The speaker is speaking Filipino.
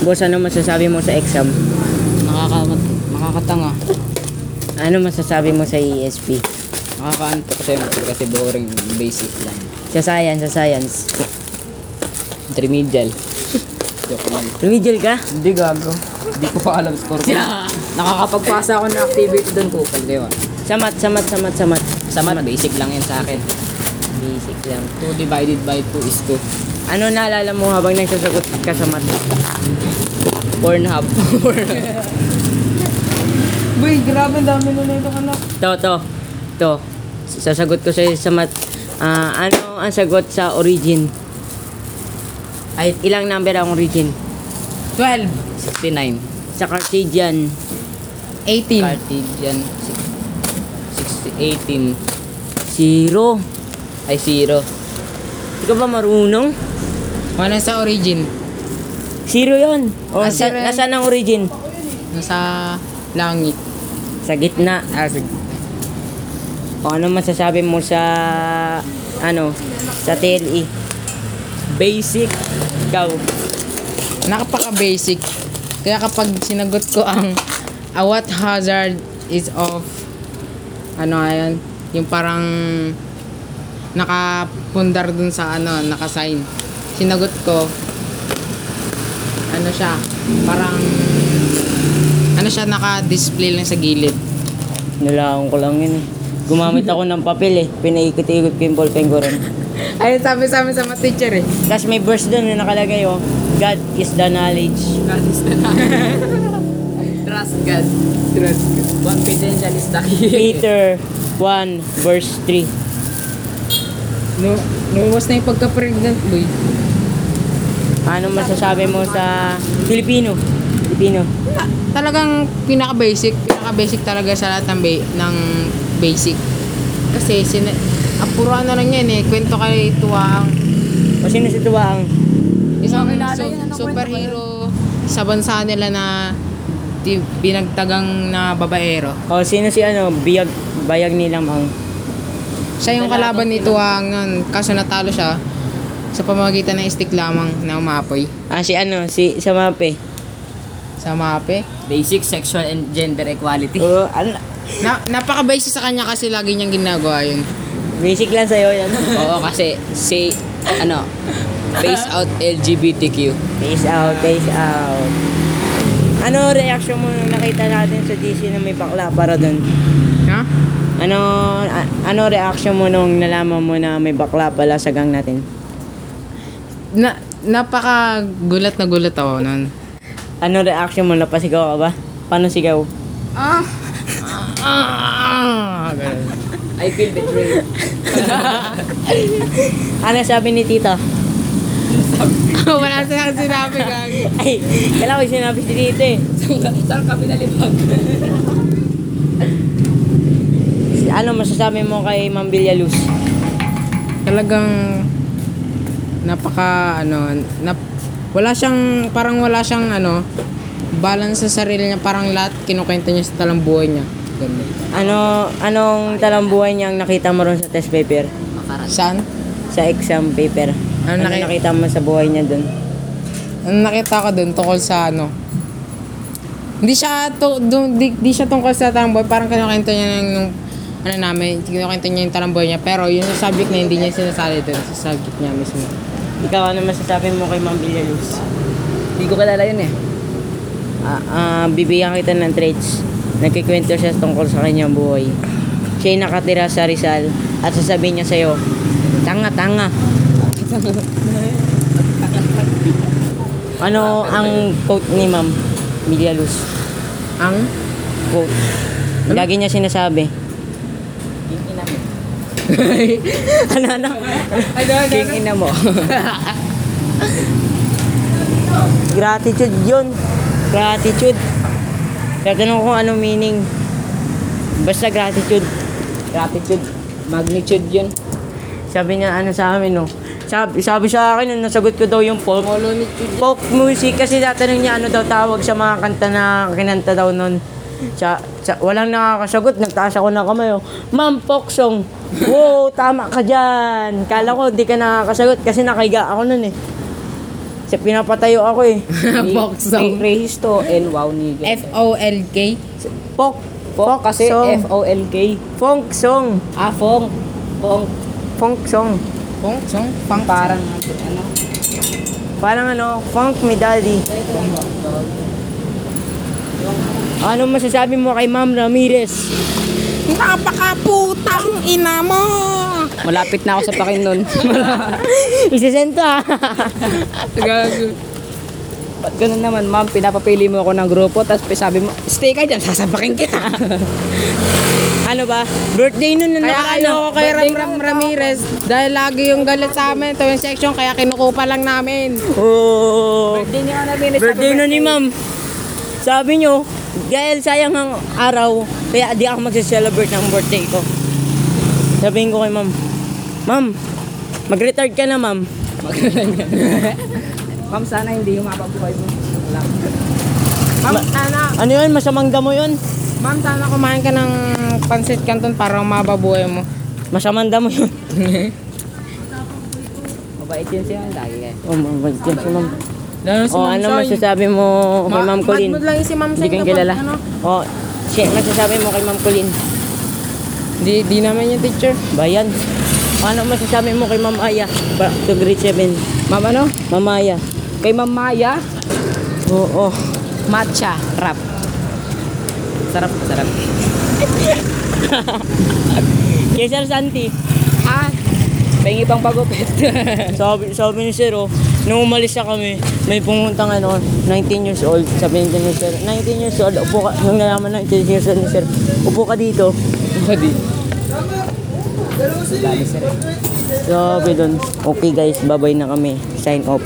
Boss, ano masasabi mo sa exam? Nakaka nakakatanga. Ano masasabi mo sa ESP? Nakakaantok kasi kasi boring basic lang. Sa science, sa science. Intermedial. Joke lang. Remedial ka? Hindi gago. Hindi ko pa alam score ko. Nakakapagpasa ako ng activity doon ko. Di ba? Samat, samat, samat, samat. Sa math, basic lang yan sa akin. Basic lang. 2 divided by 2 is 2. Ano naalala mo habang nagsasagot ka sa mat? Pornhub. Boy, grabe dami na nito anak. To, to. To. Sasagot ko sa sa mat. Ah, ano ang sagot sa origin? Ay, ilang number ang origin? 12, 69. Sa Cartesian, 18. Cartesian. 60, 18. zero. Ay, 0. Hindi ka ba marunong? Wala sa origin. Zero yon. O, Ah, sa, zero yan? nasaan ang origin? Nasa langit. Sa gitna. Ah, sige. O ano masasabi mo sa ano sa TLE? Basic Ikaw. Nakapaka-basic. Kaya kapag sinagot ko ang a what hazard is of ano ayan, yung parang nakapundar dun sa ano, nakasign. Sinagot ko ano siya, parang ano siya naka-display lang sa gilid. Nalaon ko lang yun eh. Gumamit ako ng papel eh. Pinaikot-ikot ko yung ballpen ko rin. Ayun sabi sa amin sa mga teacher eh. Tapos may verse doon na nakalagay oh. God is the knowledge. God is the Trust God. Trust ko. Confidential is the key. Peter 1 verse 3. No, nuwas na yung pagka-pregnant boy. Ano masasabi mo sa Filipino? Filipino. talagang pinaka-basic, pinaka-basic talaga sa lahat ng, ba- ng basic. Kasi, sin- ang puro ano lang yan eh, kwento kay Tuwang, O sino si Tuwaang? isang su- superhero sa bansa nila na ti- binagtagang na babaero. O sino si ano? Biyag, bayag nilang ang. Siya yung kalaban ni Tuwang nun, kaso natalo siya sa pamamagitan ng stick lamang na umapoy Ah, si ano? Si sa mape. sa mape. Basic sexual and gender equality. O, ano? Na, napaka-basic sa kanya kasi lagi niyang ginagawa yun. Basic lang sa'yo yan. Oo, kasi say, ano, face out LGBTQ. Peace out, peace out. Ano reaction mo nung nakita natin sa DC na may bakla para doon? Ha? Ano a- ano reaction mo nung nalaman mo na may bakla pala sa gang natin? Na, napaka gulat na gulat ako nun. Ano reaction mo? Napasigaw ka ba? Paano sigaw? Ah! Ah! I feel betrayed. Ano sabi ni tita? Wala silang sinabi gagi. Ay, kailangan ko sinabi si tita eh. Saan kami nalipag? Ano masasabi mo kay Ma'am Villaluz? Talagang napaka ano, nap, wala siyang parang wala siyang ano balance sa sarili niya parang lahat kinukwento niya sa talang buhay niya. Ganun. Ano anong talambuhay niyang nakita mo ron sa test paper? Saan? Sa exam paper? Ano Ano, naki- nakita mo sa buhay niya doon? Ano nakita ko doon tungkol sa ano? Hindi siya to, dun, di, di siya tungkol sa talang buhay, parang kinukwento niya yung ano namin, kinukwento niya yung buhay niya, pero yung sa subject na hindi niya sinasali doon, sa subject niya mismo. Ikaw ano masasabi mo kay Ma'am Villaluz? Hindi ko kilala yun eh. Ah, ah, bibigyan kita ng traits. Nagkikwento siya tungkol sa kanyang buhay. Siya ay nakatira sa Rizal at sasabihin niya sa'yo, tanga, tanga. ano ang quote ni Ma'am Villaluz? Ang? Quote. Lagi niya sinasabi. ano, ano? King ina mo. Gratitude yun. Gratitude. Tatanong ko anong meaning. Basta gratitude. Gratitude. Magnitude yun. Sabi niya ano sa amin no. Sabi, sabi sa akin nung nasagot ko daw yung folk. Folk music kasi tatanong niya ano daw tawag sa mga kanta na kinanta daw nun. Sa, sa, walang nakakasagot, nagtaas ako ng kamay. Oh. Ma'am, folk song. Wow, tama ka dyan. Kala ko hindi ka nakakasagot kasi nakahiga ako nun eh. Kasi pinapatayo ako eh. Foksong. Rehisto and wow nigga. F-O-L-K? Fok. Fok kasi song. F-O-L-K. Funk song. Ah, Fong. Fong. Funk song. Fong? Song? Fang? Parang ano. Parang ano, funk me daddy. Ano masasabi mo kay Ma'am Ramirez? Napakaputang ina mo! Malapit na ako sa pakin nun. Isisento ah. Gago. Ba't ganun naman, ma'am? Pinapapili mo ako ng grupo, tapos sabi mo, stay ka dyan, sasabakin kita. ano ba? Birthday nun na Kaya ano ko kay Ram Ram Ramirez dahil lagi yung galit sa amin ito yung section kaya kinukupa lang namin. Oh. Birthday niya namin. Birthday na ni Ma'am. Sabi nyo, dahil sayang ang araw, kaya di ako magse-celebrate ng birthday ko. Sabihin ko kay Ma'am, Ma'am, mag-retard ka na, Ma'am. Ma'am, sana hindi yung mapabuhay mo. Ma'am, Ma- sana, Ano yun? Masamang damo yun? ma'am, sana kumain ka ng pansit canton para mababuhay mo. Masamang damo yun. Mabait yun siya, lagi kayo. oh, mabait yan si Ma'am. Lalo si Oh, Ma'am ano Soy. masasabi mo kay Ma- Ma'am Colleen? Mad lang yung si Ma'am Hindi Soy ko yung kapag, kilala. Ano, Oh, siya, masasabi mo kay Ma'am Colleen? di, di naman yung teacher. Bayan. Ano masasabi mo kay Ma'am Aya? Pa, to grade 7. Ma'am, ano? Ma'am Aya. Kay Ma'am Maya, Oo. Oh, matcha, rap. Sarap, sarap. Kay Sir Santi. Ah, pengi pang pagupit. sabi, sabi ni Sir, oh, nung umalis na kami, may pumuntang ano, 19 years old. Sabi ni Sir, 19 years old, upo ka, nung nalaman 19 years old ni Sir, upo ka dito. Body. Sabi doon, okay guys, babay na kami. Sign off.